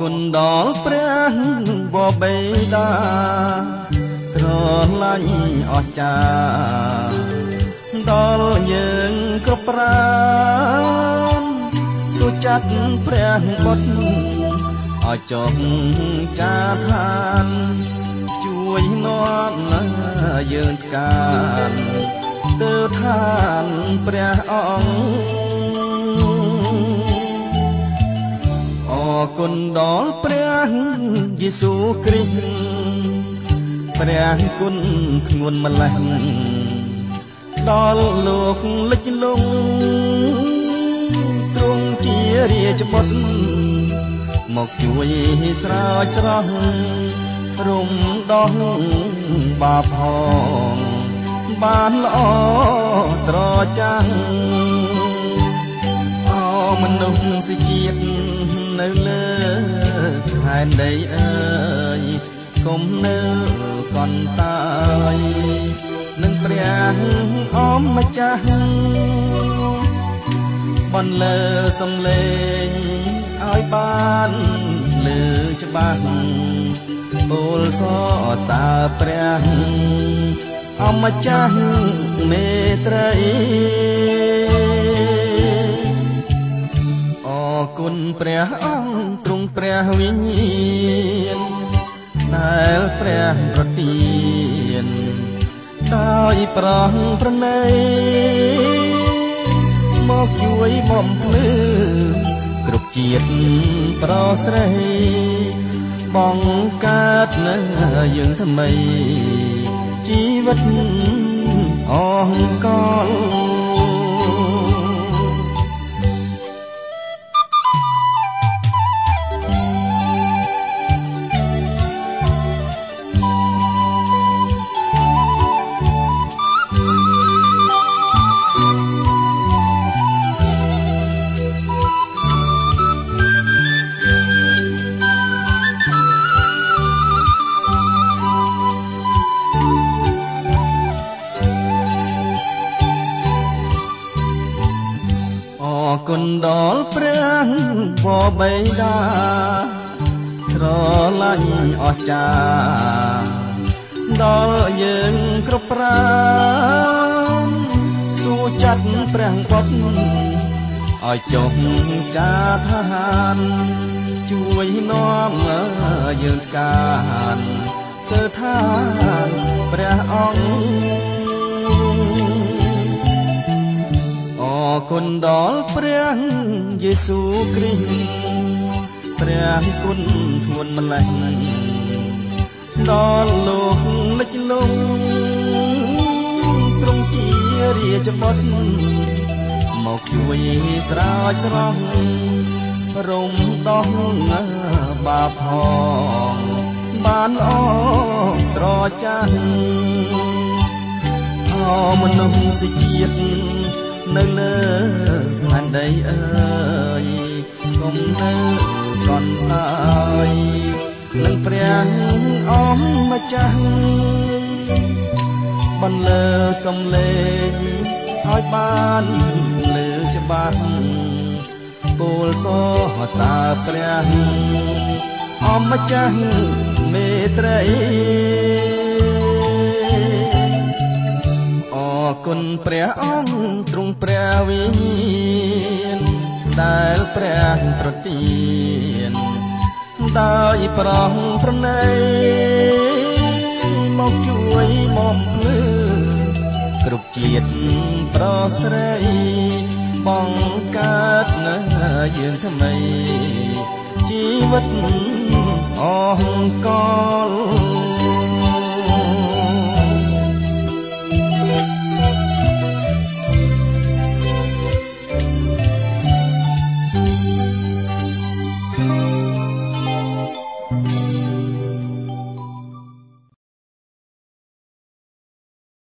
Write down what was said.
គុណដល់ព្រះបបេតាស្រឡាញ់អស្ចារ្យដល់យើងគ្រប់ប្រាណសុចាត់ព្រះបុត្រឲ្យចុះកាឋាន ជួយនាំយើងថ្កានទៅឋានព្រះអង្គ គុណដល់ព្រះយេស៊ូវគ្រីស្ទព្រះគុណធ្ងន់ម្លេះដល់លោកលិចលងទ្រង់ជារាជបុត្រមកជួយស្រោចស្រង់រំដោះបាបផងបានល្អត្រចាំងអមនុស្សសិជាតិ នៅលើខែនដីអើយគុំនៅកន្តាយនឹងព្រះអម្ចាស់បន្លឺសំឡេងឲ្យបានលើច្បាស់ពោលសរសើរព្រះអម្ចាស់មេត្រី គុណព្រះអង្គទ្រង់ព្រះវិញ្ញាណដែលព្រះប្រទានដោយប្រងប្រណីមកជួយបំភ្លឺគ្រប់ជាតិប្រស្រីបងកើតនៅយើងថ្មីជីវិតអង្កល គុណដល់ព្រះបបៃតាស្រឡាញ់អស្ចារ្យដល់យើងគ្រប់ប្រាណសួរចាត់ព្រះបុត្រឲ្យចុះកាឋាន ជួយនាំយើងស្កានទៅឋានព្រះអង្គ គុណដល់ព្រះយេស៊ូវគ្រីស្ទព្រះគុណធ្ងន់ម្លេះដល់លោកលិចលងទ្រង់ជារាជបុត្រមកជួយស្រោចស្រង់រំដោះបាបផងបានអត្រចាស់អមនុស្សជាតិ នៅលើផែនដីអើយកុំនៅកន់ហើយនឹងព្រះអម្ចាស់បន្លឺសំឡេងឲ្យបានលើច្បាស់ពោលសរសើរព្រះអម្ចាស់មេត្រី គុណព្រះអង្គទ្រង់ព្រះវិញ្ញាណដែលព្រះប្រទានដោយប្រងប្រណីមកជួយមកភ្លឺគ្រប់ជាតិប្រស្រីបងកើតនៅយើងថ្មីជីវិតអង្កល